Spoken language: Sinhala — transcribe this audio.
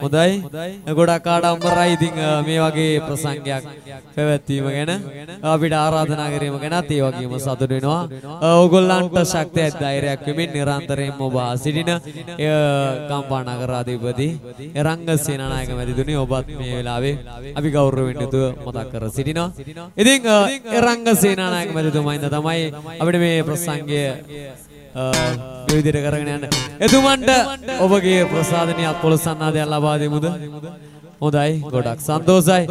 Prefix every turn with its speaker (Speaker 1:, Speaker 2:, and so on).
Speaker 1: හොඳයි ගොඩක් ආඩම්බරයි ඉතින් මේ වගේ ප්‍රසංගයක් පැවැත්වීම ගැන අපිට ආරාධනා කිරීම ගැනත් ඒ වගේම සතුටු වෙනවා. ඕගොල්ලන්ට ශක්තියක් ධෛර්යයක් වෙමින් නිරන්තරයෙන්ම ඔබ සිටින කම්පා නගරාධිපති රංග සේනානායක මැතිතුනි ඔබත් මේ වෙලාවේ අපි ගෞරවයෙන් යුතුව මතක් කර සිටිනවා. ඉතින් රංග සේනානායක මැතිතුමා ඉඳ තමයි අපිට මේ ප්‍රසංගය මේ විදිහට කරගෙන යන්න. එතුමන්ට ඔබගේ ප්‍රසාදනීය පොළොස් සන්නාදයක් ලබා දෙමුද? හොඳයි ගොඩක් සන්තෝසයි.